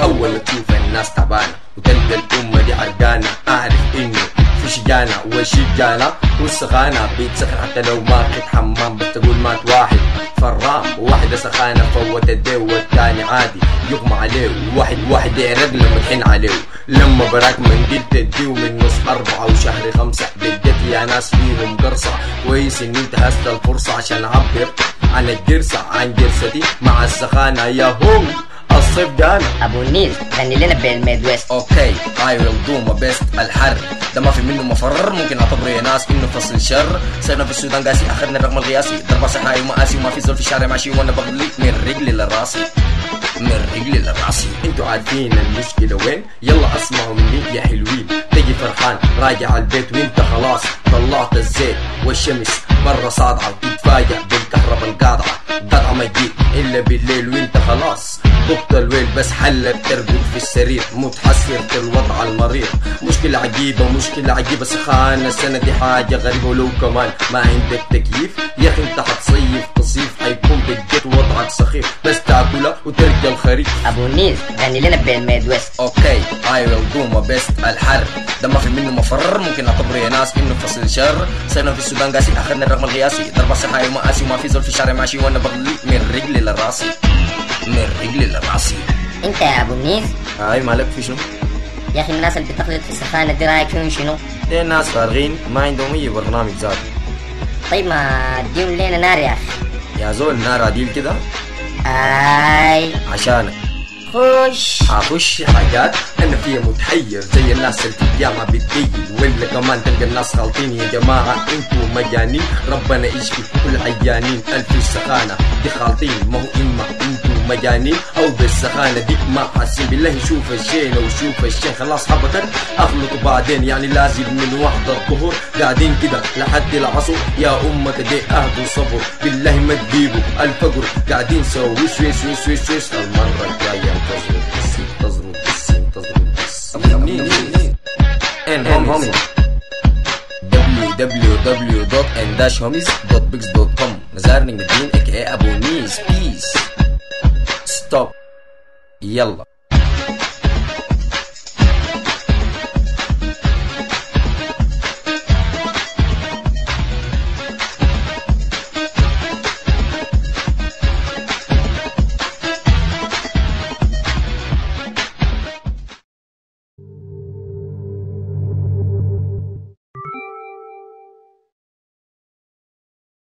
أول تشوف الناس تعبانة وتلقى الأمة دي عرقانة. أعرف إنه في شجانة وشجانة والسخانة بيتسخن حتى لو ما كنت حمام بس مات واحد. فرام واحدة سخانة فوت الدي والتاني عادي. يغمى عليه واحد واحد يعرق لما تحن عليه. لما براك من قد تديه من نص أربعة وشهر خمسة بدت يا ناس فيهم قرصة. كويس إن انت هست الفرصة عشان أعبر. عن الجرسة عن جرستي مع السخانة. يا هو الصيف جانا. أبو النيل غني لنا بال Midwest Okay I will do my best الحر. ده ما في منه مفر ممكن أعتبره يا ناس إنه فصل شر. صرنا في السودان قاسي أخذنا الرقم القياسي. ضربة صحاي ومآسي وما في زول في الشارع ماشي وأنا بغلي. من رجلي لراسي. من رجلي لراسي. أنتوا عارفين المشكلة وين؟ يلا أسمعوا مني يا حلوين. تجي فرحان راجع البيت وانت خلاص. طلعت الزيت والشمس مرة صادعة القاطعة ما تجيك إلا بالليل وإنت خلاص. ضبط الويل بس حلك ترقد في السرير. متحسر في الوضع المريض مشكلة عجيبة مشكلة عجيبة. سخانة السنة دي حاجة غريبة ولو كمان ما عندك تكييف. يا أخي أنت حتصيف تصيف حيكون بجد وضعك سخيف. بس تاكلها وترجع الخريف. أبو النيل غني لنا بال Midwest. Okay I will do my best الحر. ده ما في منه مفر ممكن اعتبره يا ناس انه فصل شر صرنا في السودان قاسي اخذنا الرقم القياسي ضربة صحاي ومآسي وما في زول في الشارع ماشي وأنا بغلي من رجلي لراسي من رجلي لراسي انت يا ابو النيل هاي مالك في شنو؟ يا أخي الناس اللي بتخلط في السخانه دي رايك فيهم شنو دي الناس فارغين ما عندهم اي برنامج ذات طيب ما اديهم لنا نار يا أخي يا زول نار عديل كده اي عشانك خش. حخش حاجات أنا فيها متحير زي الناس اللي الجامعة بتقيل ولا كمان تلقى الناس غلطين. يا جماعة أنتوا مجانين. ربنا يشفي كل عيانين. ألف السخانه دي خالطين ما هو إما أنتوا مجانين أو بالسخانة دي ما حاسين بالله. شوف الشيء لو شوف خلاص حبكت اخلطوا بعدين. يعني لازم من وحده الظهر قاعدين كده لحد العصر. يا أمك دي اهدوا صبر. بالله ما تجيبوا الفقر. قاعدين وش وش وش وش. المرة الجاية. www.n-homies.bix.com مزار نجم الدين aka ابو نيس بيس ستوب يلا